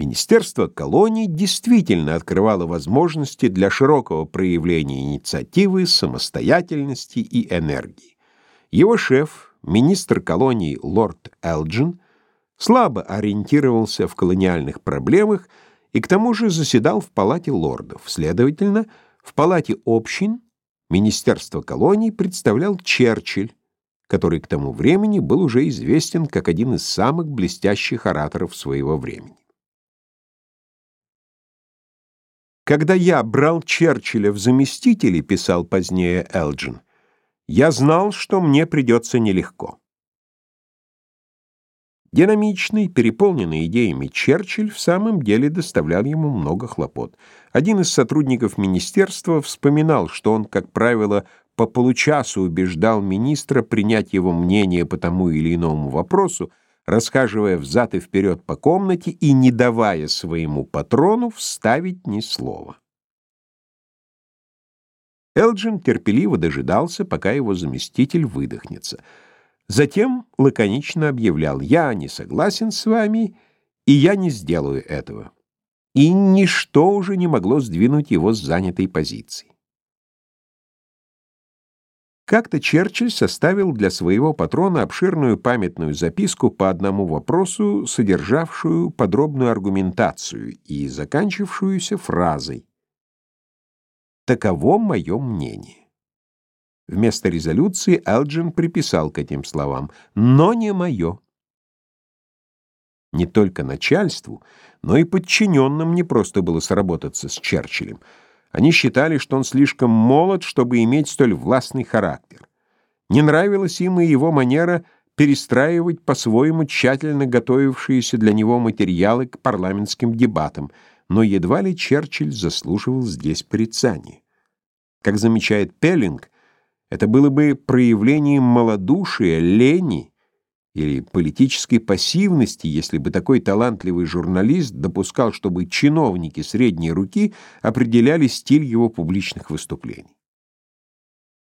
Министерство колоний действительно открывало возможности для широкого проявления инициативы, самостоятельности и энергии. Его шеф, министр колоний лорд Элджин, слабо ориентировался в колониальных проблемах и к тому же заседал в палате лордов. Следовательно, в палате общин Министерство колоний представлял Черчилль, который к тому времени был уже известен как один из самых блестящих ораторов своего времени. Когда я брал Черчилля в заместители, писал позднее Элджин, я знал, что мне придется нелегко. Динамичный, переполненный идеями Черчилль в самом деле доставлял ему много хлопот. Один из сотрудников министерства вспоминал, что он, как правило, по получасу убеждал министра принять его мнение по тому или иному вопросу, расхаживая взад и вперед по комнате и не давая своему патрону вставить ни слова. Элджин терпеливо дожидался, пока его заместитель выдохнется. Затем лаконично объявлял «Я не согласен с вами, и я не сделаю этого». И ничто уже не могло сдвинуть его с занятой позиции. Как-то Черчилль составил для своего патрона обширную памятную записку по одному вопросу, содержавшую подробную аргументацию и заканчившуюся фразой «Таково мое мнение». Вместо резолюции Элджин приписал к этим словам «но не мое». Не только начальству, но и подчиненным не просто было сработаться с Черчиллем — они считали, что он слишком молод, чтобы иметь столь властный характер. Не нравилась им и его манера перестраивать по-своему тщательно готовившиеся для него материалы к парламентским дебатам, но едва ли Черчилль заслуживал здесь порицания. Как замечает Пеллинг, это было бы проявлением малодушия, лени, или политической пассивности, если бы такой талантливый журналист допускал, чтобы чиновники средней руки определяли стиль его публичных выступлений.